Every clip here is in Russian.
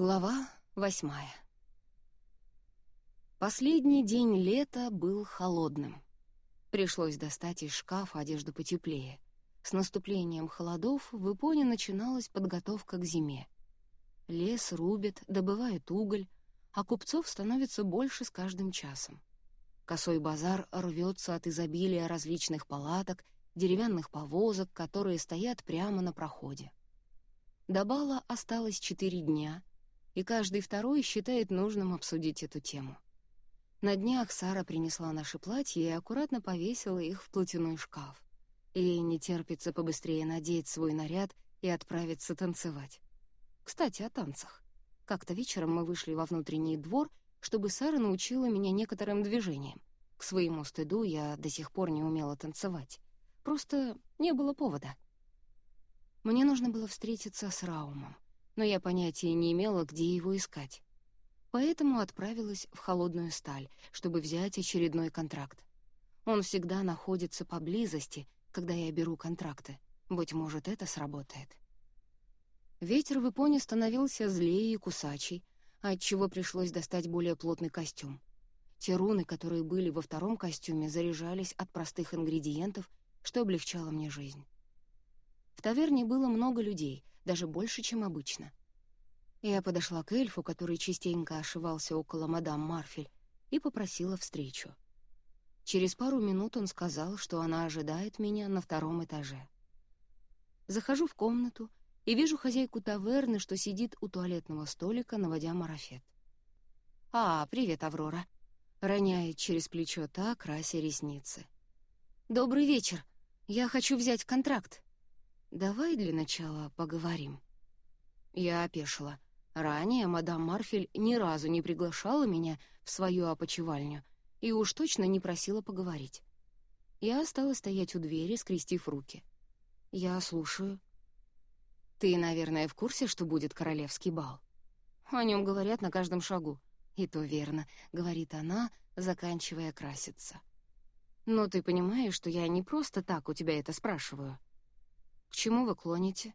Глава восьмая. Последний день лета был холодным. Пришлось достать из шкафа одежду потеплее. С наступлением холодов в Ипоне начиналась подготовка к зиме. Лес рубят, добывают уголь, а купцов становится больше с каждым часом. Косой базар рвется от изобилия различных палаток, деревянных повозок, которые стоят прямо на проходе. До бала осталось четыре дня, и каждый второй считает нужным обсудить эту тему. На днях Сара принесла наши платья и аккуратно повесила их в платяной шкаф. Ей не терпится побыстрее надеть свой наряд и отправиться танцевать. Кстати, о танцах. Как-то вечером мы вышли во внутренний двор, чтобы Сара научила меня некоторым движениям. К своему стыду я до сих пор не умела танцевать. Просто не было повода. Мне нужно было встретиться с Раумом, но я понятия не имела, где его искать. Поэтому отправилась в холодную сталь, чтобы взять очередной контракт. Он всегда находится поблизости, когда я беру контракты. Быть может, это сработает. Ветер в Ипоне становился злее и кусачий, отчего пришлось достать более плотный костюм. Те руны, которые были во втором костюме, заряжались от простых ингредиентов, что облегчало мне жизнь. В таверне было много людей, даже больше, чем обычно. Я подошла к эльфу, который частенько ошивался около мадам Марфель, и попросила встречу. Через пару минут он сказал, что она ожидает меня на втором этаже. Захожу в комнату и вижу хозяйку таверны, что сидит у туалетного столика, наводя марафет. «А, привет, Аврора!» — роняет через плечо та, крася ресницы. «Добрый вечер! Я хочу взять контракт!» «Давай для начала поговорим». Я опешила. Ранее мадам Марфель ни разу не приглашала меня в свою опочивальню и уж точно не просила поговорить. Я осталась стоять у двери, скрестив руки. «Я слушаю». «Ты, наверное, в курсе, что будет королевский бал?» «О нем говорят на каждом шагу». «И то верно», — говорит она, заканчивая краситься. «Но ты понимаешь, что я не просто так у тебя это спрашиваю?» «К чему вы клоните?»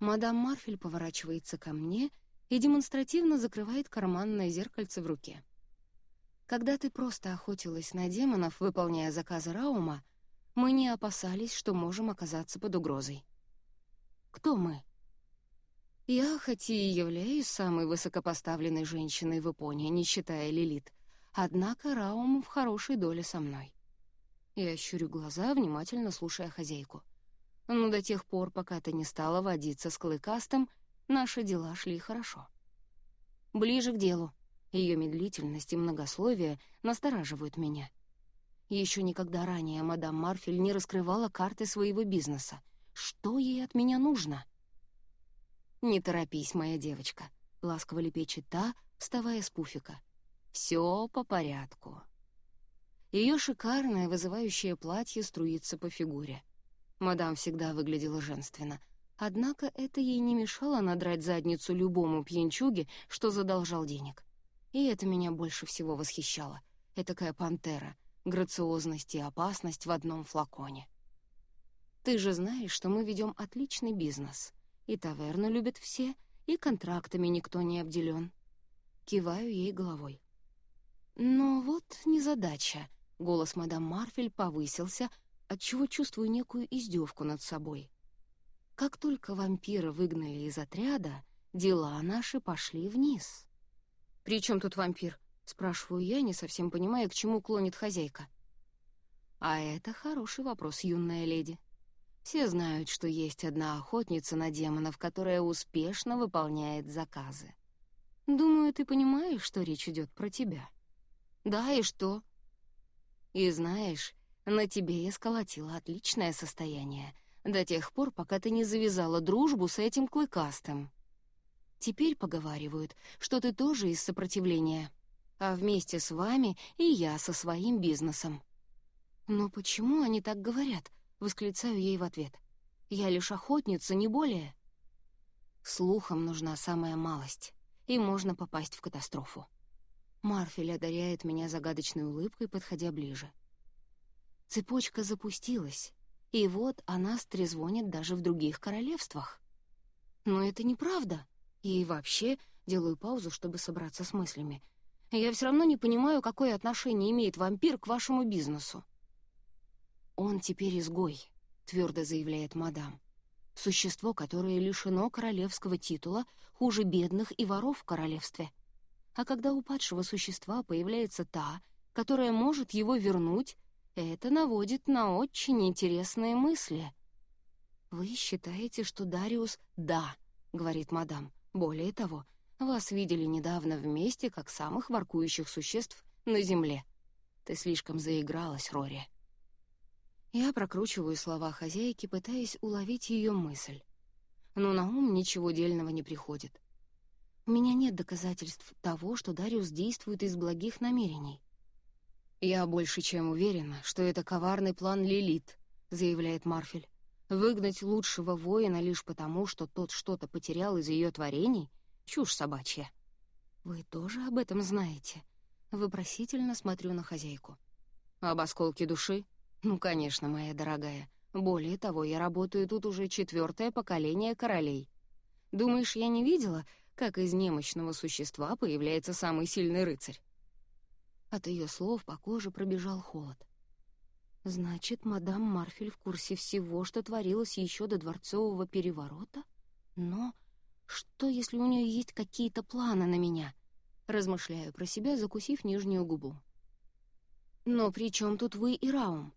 Мадам Марфель поворачивается ко мне и демонстративно закрывает карманное зеркальце в руке. Когда ты просто охотилась на демонов, выполняя заказы Раума, мы не опасались, что можем оказаться под угрозой. Кто мы? Я, хоть и являюсь самой высокопоставленной женщиной в Японии, не считая Лилит, однако Раум в хорошей доле со мной. Я щурю глаза, внимательно слушая хозяйку — но до тех пор, пока ты не стала водиться с Клыкастым, наши дела шли хорошо. Ближе к делу. Ее медлительность и многословие настораживают меня. Еще никогда ранее мадам Марфель не раскрывала карты своего бизнеса. Что ей от меня нужно? «Не торопись, моя девочка», — ласково лепечет та, вставая с пуфика. «Все по порядку». Ее шикарное вызывающее платье струится по фигуре — Мадам всегда выглядела женственно. Однако это ей не мешало надрать задницу любому пьянчуге, что задолжал денег. И это меня больше всего восхищало. Этакая пантера, грациозность и опасность в одном флаконе. Ты же знаешь, что мы ведем отличный бизнес. И таверну любят все, и контрактами никто не обделен. Киваю ей головой. Но вот незадача. Голос мадам Марфель повысился, отчего чувствую некую издевку над собой. Как только вампира выгнали из отряда, дела наши пошли вниз. «При чем тут вампир?» — спрашиваю я, не совсем понимая, к чему клонит хозяйка. А это хороший вопрос, юная леди. Все знают, что есть одна охотница на демонов, которая успешно выполняет заказы. Думаю, ты понимаешь, что речь идет про тебя. Да, и что? И знаешь, на тебе я сколотила отличное состояние, до тех пор, пока ты не завязала дружбу с этим клыкастым. Теперь поговаривают, что ты тоже из сопротивления, а вместе с вами и я со своим бизнесом. «Но почему они так говорят?» — восклицаю ей в ответ. «Я лишь охотница, не более». Слухам нужна самая малость, и можно попасть в катастрофу. Марфель одаряет меня загадочной улыбкой, подходя ближе. Цепочка запустилась, и вот она стрезвонит даже в других королевствах. Но это неправда. И вообще, Делаю паузу, чтобы собраться с мыслями. «Я все равно не понимаю, какое отношение имеет вампир к вашему бизнесу». «Он теперь изгой», — твердо заявляет мадам. «Существо, которое лишено королевского титула, хуже бедных и воров в королевстве. А когда у падшего существа появляется та, которая может его вернуть, это наводит на очень интересные мысли». «Вы считаете, что Дариус...» «Да», — говорит мадам. «Более того, вас видели недавно вместе, как самых воркующих существ на Земле. Ты слишком заигралась, Рори». Я прокручиваю слова хозяйки, пытаясь уловить ее мысль. Но на ум ничего дельного не приходит. У меня нет доказательств того, что Дариус действует из благих намерений. «Я больше чем уверена, что это коварный план Лилит», — заявляет Марфель. «Выгнать лучшего воина лишь потому, что тот что-то потерял из ее творений — чушь собачья». «Вы тоже об этом знаете?» Вопросительно смотрю на хозяйку. «Об осколке души?» «Ну, конечно, моя дорогая. Более того, я работаю тут уже четвертое поколение королей. Думаешь, я не видела, как из немощного существа появляется самый сильный рыцарь?» От ее слов по коже пробежал холод. «Значит, мадам Марфель в курсе всего, что творилось еще до дворцового переворота? Но что, если у нее есть какие-то планы на меня?» Размышляю про себя, закусив нижнюю губу. «Но при чем тут вы и Раум?»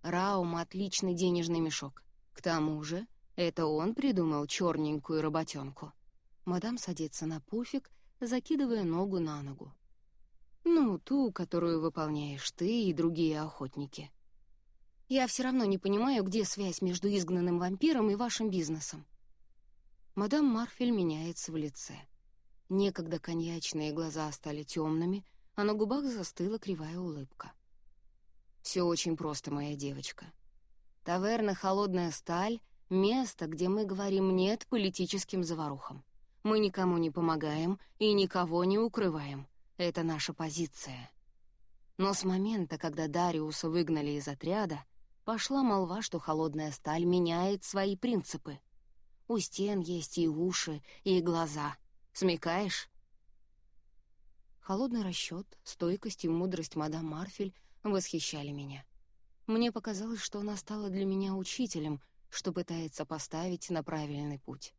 Раум — отличный денежный мешок. К тому же, это он придумал черненькую работенку. Мадам садится на пуфик, закидывая ногу на ногу. Ну, ту, которую выполняешь ты и другие охотники. Я все равно не понимаю, где связь между изгнанным вампиром и вашим бизнесом. Мадам Марфель меняется в лице. Некогда коньячные глаза стали темными, а на губах застыла кривая улыбка. Все очень просто, моя девочка. Таверна «Холодная сталь» — место, где мы говорим «нет» политическим заварухам. Мы никому не помогаем и никого не укрываем. Это наша позиция. Но с момента, когда Дариуса выгнали из отряда, пошла молва, что «Холодная сталь» меняет свои принципы. У стен есть и уши, и глаза. Смекаешь? Холодный расчет, стойкость и мудрость мадам Марфель восхищали меня. Мне показалось, что она стала для меня учителем, что пытается поставить на правильный путь.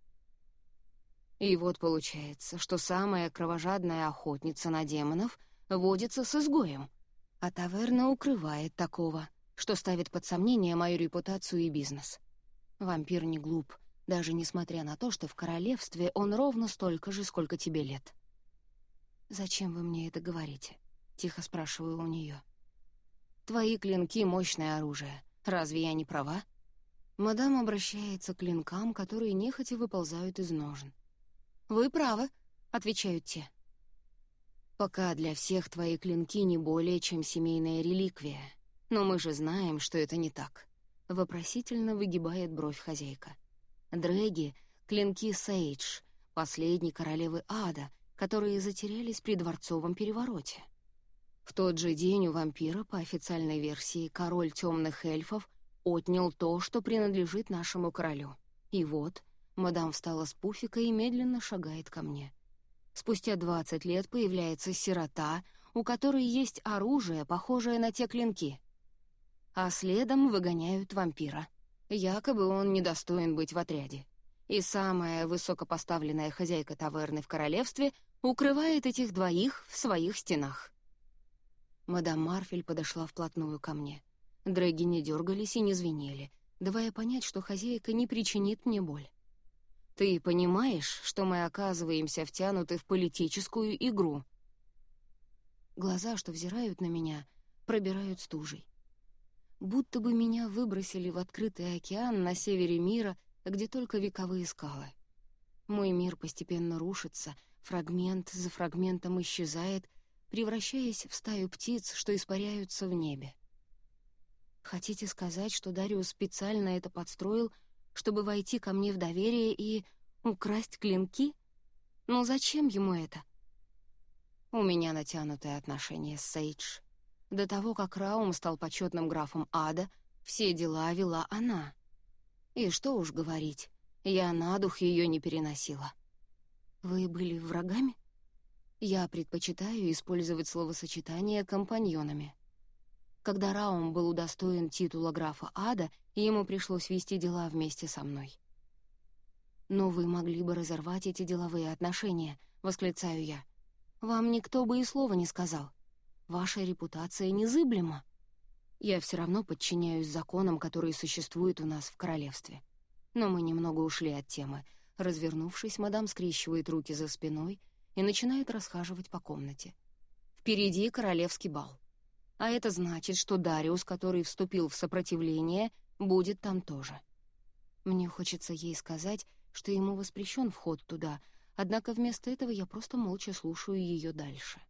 И вот получается, что самая кровожадная охотница на демонов водится с изгоем, а таверна укрывает такого, что ставит под сомнение мою репутацию и бизнес. Вампир не глуп, даже несмотря на то, что в королевстве он ровно столько же, сколько тебе лет. «Зачем вы мне это говорите?» — тихо спрашиваю у нее. Твои клинки — мощное оружие. Разве я не права?» Мадам обращается к клинкам, которые нехотя выползают из ножен. «Вы правы», — отвечают те. «Пока для всех твои клинки не более, чем семейная реликвия. Но мы же знаем, что это не так», — вопросительно выгибает бровь хозяйка. «Дрэги — клинки Сейдж, последней королевы ада, которые затерялись при дворцовом перевороте. В тот же день у вампира, по официальной версии, король темных эльфов отнял то, что принадлежит нашему королю. И вот, мадам встала с пуфика и медленно шагает ко мне. Спустя двадцать лет появляется сирота, у которой есть оружие, похожее на те клинки. А следом выгоняют вампира. Якобы он недостоин быть в отряде. И самая высокопоставленная хозяйка таверны в королевстве укрывает этих двоих в своих стенах. Мадам Марфель подошла вплотную ко мне. Дрэги не дергались и не звенели, давая понять, что хозяйка не причинит мне боль. «Ты понимаешь, что мы оказываемся втянуты в политическую игру?» Глаза, что взирают на меня, пробирают стужей. Будто бы меня выбросили в открытый океан на севере мира, где только вековые скалы. Мой мир постепенно рушится, фрагмент за фрагментом исчезает, превращаясь в стаю птиц, что испаряются в небе. Хотите сказать, что Дариус специально это подстроил, чтобы войти ко мне в доверие и украсть клинки? Но зачем ему это? У меня натянутые отношения с Сейдж. До того, как Раум стал почетным графом ада, все дела вела она. И что уж говорить, я на дух ее не переносила. Вы были врагами? Я предпочитаю использовать словосочетание «компаньонами». Когда Раум был удостоен титула графа Ада, ему пришлось вести дела вместе со мной. «Но вы могли бы разорвать эти деловые отношения», — восклицаю я. «Вам никто бы и слова не сказал. Ваша репутация незыблема. Я все равно подчиняюсь законам, которые существуют у нас в королевстве. Но мы немного ушли от темы. Развернувшись, мадам скрещивает руки за спиной и начинает расхаживать по комнате. Впереди королевский бал. А это значит, что Дариус, который вступил в сопротивление, будет там тоже. Мне хочется ей сказать, что ему воспрещен вход туда, однако вместо этого я просто молча слушаю ее дальше.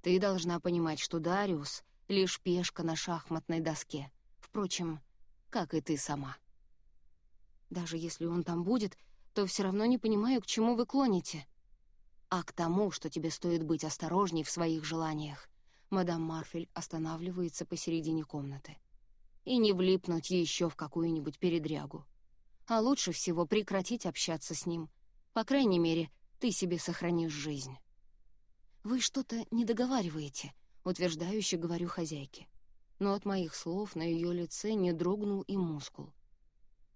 Ты должна понимать, что Дариус — лишь пешка на шахматной доске. Впрочем, как и ты сама. Даже если он там будет, то все равно не понимаю, к чему вы клоните. А к тому, что тебе стоит быть осторожней в своих желаниях. Мадам Марфель останавливается посередине комнаты. И не влипнуть еще в какую-нибудь передрягу а лучше всего прекратить общаться с ним. По крайней мере, ты себе сохранишь жизнь. «Вы что-то не договариваете», — утверждающе говорю хозяйке. Но от моих слов на ее лице не дрогнул и мускул.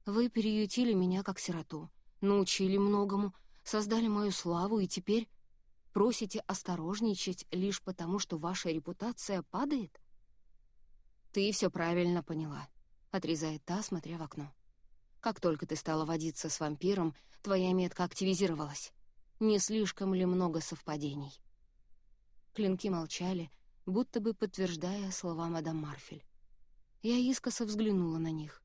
«Вы переютили меня как сироту, научили многому, создали мою славу и теперь просите осторожничать лишь потому, что ваша репутация падает?» «Ты все правильно поняла», — отрезает та, смотря в окно. Как только ты стала водиться с вампиром, твоя метка активизировалась. Не слишком ли много совпадений?» Клинки молчали, будто бы подтверждая слова мадам Марфель. Я искоса взглянула на них.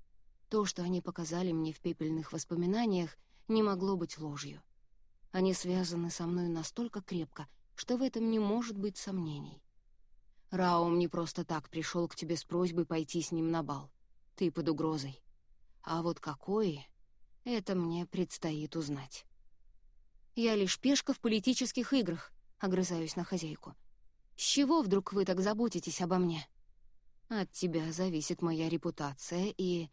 То, что они показали мне в пепельных воспоминаниях, не могло быть ложью. Они связаны со мной настолько крепко, что в этом не может быть сомнений. Раум не просто так пришел к тебе с просьбой пойти с ним на бал. Ты под угрозой. А вот какой — это мне предстоит узнать. «Я лишь пешка в политических играх», — огрызаюсь на хозяйку. «С чего вдруг вы так заботитесь обо мне?» «От тебя зависит моя репутация, и...»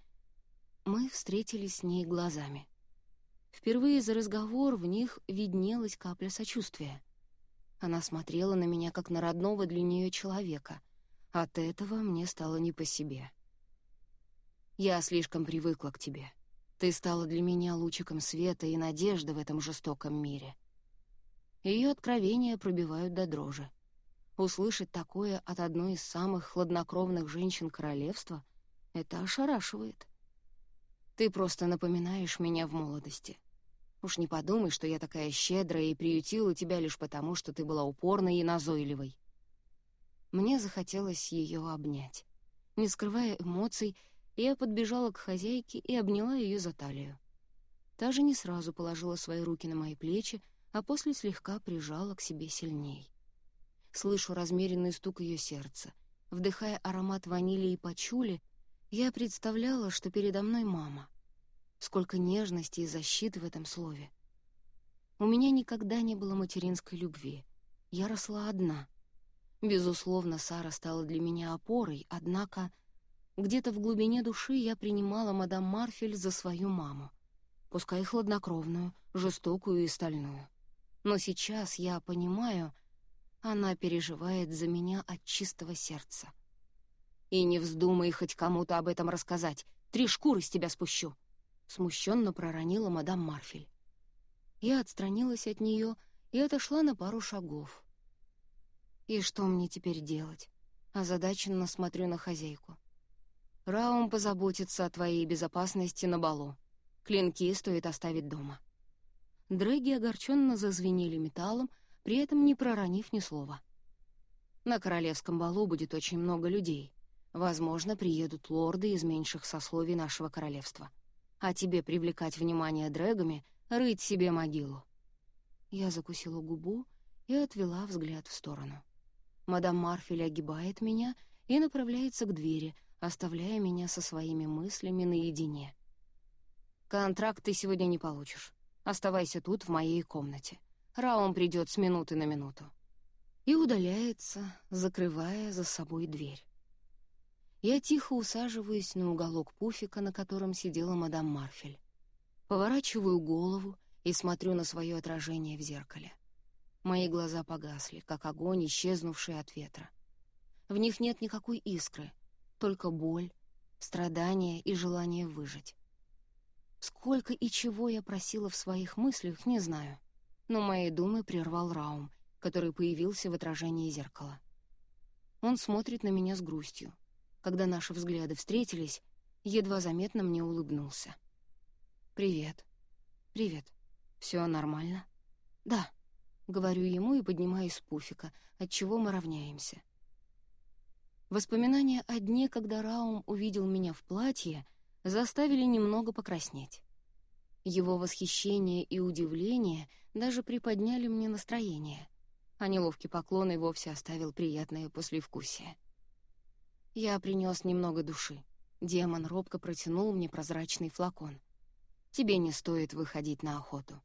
Мы встретились с ней глазами. Впервые за разговор в них виднелась капля сочувствия. Она смотрела на меня, как на родного для нее человека. От этого мне стало не по себе. Я слишком привыкла к тебе. Ты стала для меня лучиком света и надежды в этом жестоком мире. Ее откровения пробивают до дрожи. Услышать такое от одной из самых хладнокровных женщин королевства — это ошарашивает. Ты просто напоминаешь меня в молодости. Уж не подумай, что я такая щедрая и приютила тебя лишь потому, что ты была упорной и назойливой. Мне захотелось ее обнять. Не скрывая эмоций, я подбежала к хозяйке и обняла ее за талию. Та же не сразу положила свои руки на мои плечи, а после слегка прижала к себе сильней. Слышу размеренный стук ее сердца. Вдыхая аромат ванили и пачули, я представляла, что передо мной мама. Сколько нежности и защиты в этом слове. У меня никогда не было материнской любви. Я росла одна. Безусловно, Сара стала для меня опорой, однако где-то в глубине души я принимала мадам Марфель за свою маму. Пускай хладнокровную, жестокую и стальную. Но сейчас я понимаю, она переживает за меня от чистого сердца. «И не вздумай хоть кому-то об этом рассказать. Три шкуры с тебя спущу!» Смущенно проронила мадам Марфель. Я отстранилась от нее и отошла на пару шагов. «И что мне теперь делать?» Озадаченно смотрю на хозяйку. Раум позаботится о твоей безопасности на балу. Клинки стоит оставить дома». Дрэги огорченно зазвенели металлом, при этом не проронив ни слова. «На королевском балу будет очень много людей. Возможно, приедут лорды из меньших сословий нашего королевства. А тебе привлекать внимание дрэгами, рыть себе могилу». Я закусила губу и отвела взгляд в сторону. Мадам Марфель огибает меня и направляется к двери — оставляя меня со своими мыслями наедине. «Контракт ты сегодня не получишь. Оставайся тут, в моей комнате. Раум придет с минуты на минуту». И удаляется, закрывая за собой дверь. Я тихо усаживаюсь на уголок пуфика, на котором сидела мадам Марфель. Поворачиваю голову и смотрю на свое отражение в зеркале. Мои глаза погасли, как огонь, исчезнувший от ветра. В них нет никакой искры, только боль, страдания и желание выжить. Сколько и чего я просила в своих мыслях, не знаю. Но мои думы прервал Раум, который появился в отражении зеркала. Он смотрит на меня с грустью. Когда наши взгляды встретились, едва заметно мне улыбнулся. «Привет». «Привет. Все нормально?» «Да», — говорю ему и поднимаюсь с пуфика, от чего мы равняемся. Воспоминания о дне, когда Раум увидел меня в платье, заставили немного покраснеть. Его восхищение и удивление даже приподняли мне настроение, а неловкий поклон и вовсе оставил приятное послевкусие. Я принес немного души. Демон робко протянул мне прозрачный флакон. «Тебе не стоит выходить на охоту».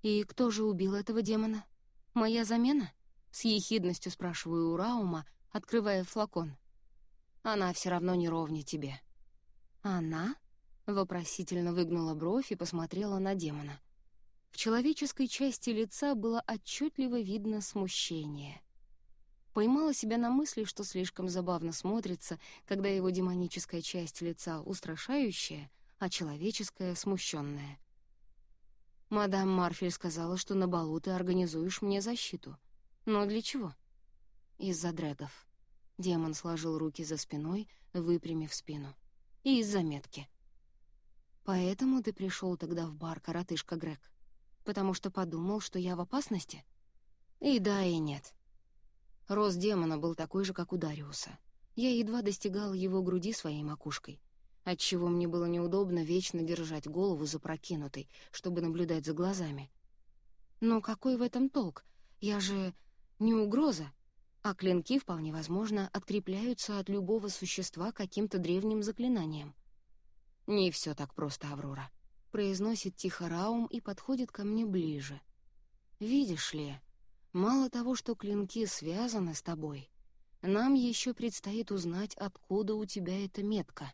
«И кто же убил этого демона? Моя замена?» С ехидностью спрашиваю у Раума, открывая флакон. «Она все равно не ровня тебе». «Она?» — вопросительно выгнула бровь и посмотрела на демона. В человеческой части лица было отчетливо видно смущение. Поймала себя на мысли, что слишком забавно смотрится, когда его демоническая часть лица устрашающая, а человеческая — смущенная. «Мадам Марфель сказала, что на балу ты организуешь мне защиту. Но для чего?» «Из-за дрэгов». Демон сложил руки за спиной, выпрямив спину. «И из-за метки». «Поэтому ты пришел тогда в бар, коротышка Грег? Потому что подумал, что я в опасности?» «И да, и нет». Рост демона был такой же, как у Дариуса. Я едва достигал его груди своей макушкой, отчего мне было неудобно вечно держать голову запрокинутой, чтобы наблюдать за глазами. Но какой в этом толк? Я же не угроза а клинки, вполне возможно, открепляются от любого существа каким-то древним заклинанием. «Не все так просто, Аврора», — произносит тихо Раум и подходит ко мне ближе. «Видишь ли, мало того, что клинки связаны с тобой, нам еще предстоит узнать, откуда у тебя эта метка».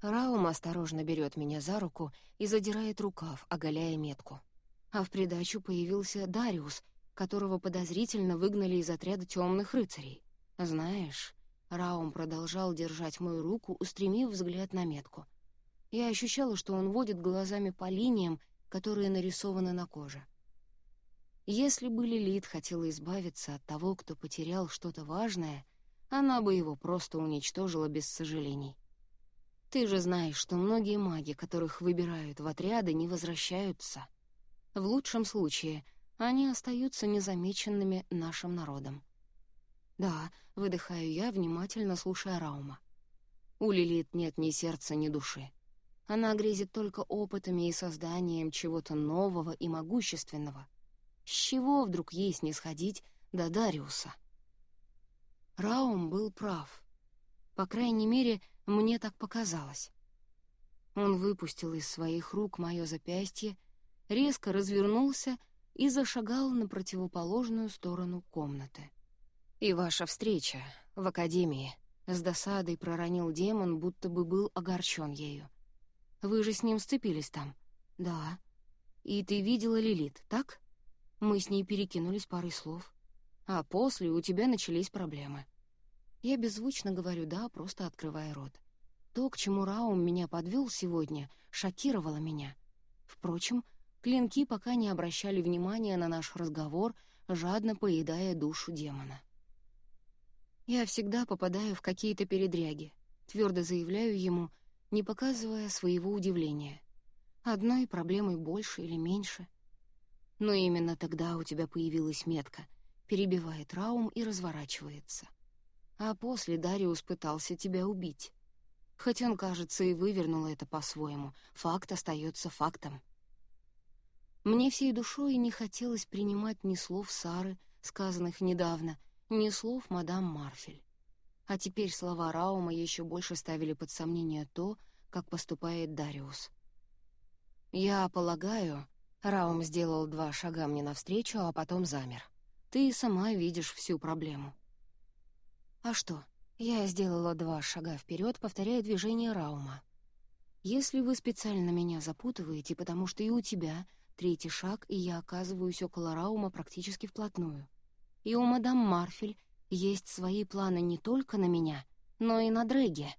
Раум осторожно берет меня за руку и задирает рукав, оголяя метку. А в придачу появился Дариус которого подозрительно выгнали из отряда темных рыцарей. Знаешь, Раум продолжал держать мою руку, устремив взгляд на метку. Я ощущала, что он водит глазами по линиям, которые нарисованы на коже. Если бы Лилит хотела избавиться от того, кто потерял что-то важное, она бы его просто уничтожила без сожалений. Ты же знаешь, что многие маги, которых выбирают в отряды, не возвращаются. В лучшем случае они остаются незамеченными нашим народом. Да, выдыхаю я, внимательно слушая Раума. У Лилит нет ни сердца, ни души. Она грезит только опытами и созданием чего-то нового и могущественного. С чего вдруг ей снисходить до Дариуса? Раум был прав. По крайней мере, мне так показалось. Он выпустил из своих рук мое запястье, резко развернулся и зашагал на противоположную сторону комнаты. «И ваша встреча в академии», — с досадой проронил демон, будто бы был огорчен ею. «Вы же с ним сцепились там?» «Да». «И ты видела Лилит, так?» Мы с ней перекинулись парой слов. А после у тебя начались проблемы. Я беззвучно говорю «да», просто открывая рот. То, к чему Раум меня подвел сегодня, шокировало меня. Впрочем, Клинки пока не обращали внимания на наш разговор, жадно поедая душу демона. «Я всегда попадаю в какие-то передряги», — твердо заявляю ему, не показывая своего удивления. «Одной проблемой больше или меньше». Но именно тогда у тебя появилась метка, перебивает Раум и разворачивается. А после Дариус пытался тебя убить. Хоть он, кажется, и вывернул это по-своему, факт остается фактом. Мне всей душой не хотелось принимать ни слов Сары, сказанных недавно, ни слов мадам Марфель. А теперь слова Раума еще больше ставили под сомнение то, как поступает Дариус. «Я полагаю...» — Раум сделал два шага мне навстречу, а потом замер. «Ты сама видишь всю проблему». «А что?» Я сделала два шага вперед, повторяя движение Раума. Если вы специально меня запутываете, потому что и у тебя третий шаг, и я оказываюсь около Раума практически вплотную. И у мадам Марфель есть свои планы не только на меня, но и на Дрэге.